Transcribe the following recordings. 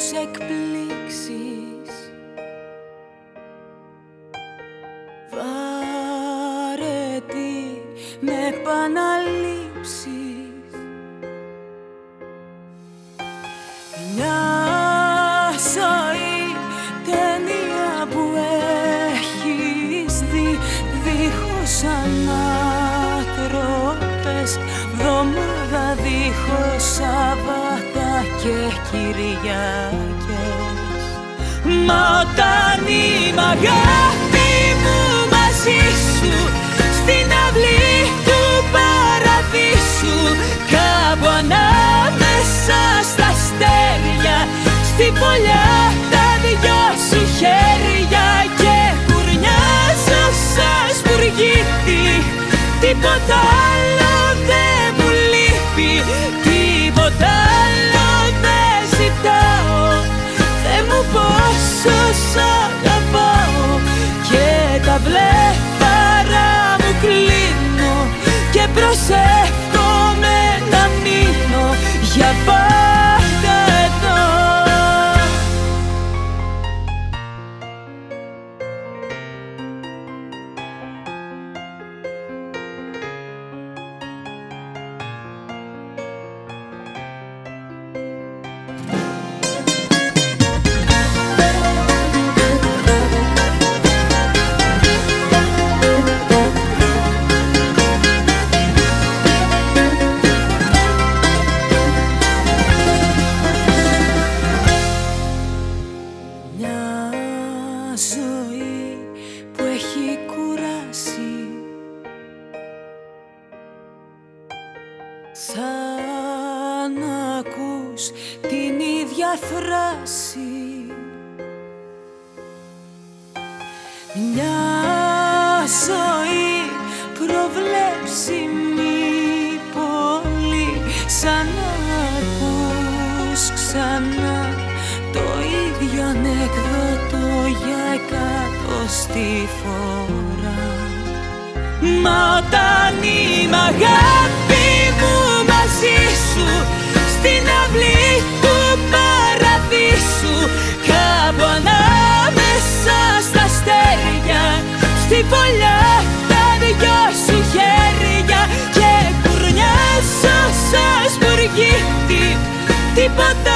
τους εκπλήξεις. Βαρέτη με επαναλήψεις. Μια ζωή ταινία που έχεις δει δίχως ανάτροπες Βδομάδα δίχως και Κυριακές. Μα όταν είμαι αγάπη μου μαζί σου Στην αυλή του παραδείσου Κάπου ανάμεσα στα αστέρια Στην πολιά τα δυο σου χέρια Και κουρνιάζω σαν σπουργίτη. Τίποτα άλλο ίδια φράση Μια ζωή προβλέψιμη πολύ Σαν να ακούς ξανά το ίδιο ανέκδοτο για εκατοστή φορά. Μα όταν είμαι αγάπη μου μαζί σου Στην πολιά τα δυο σου χέρια Και κουρνιάζω σαν σπουργίτη Τίποτα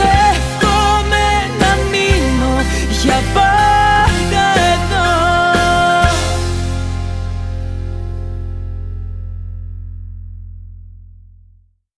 Και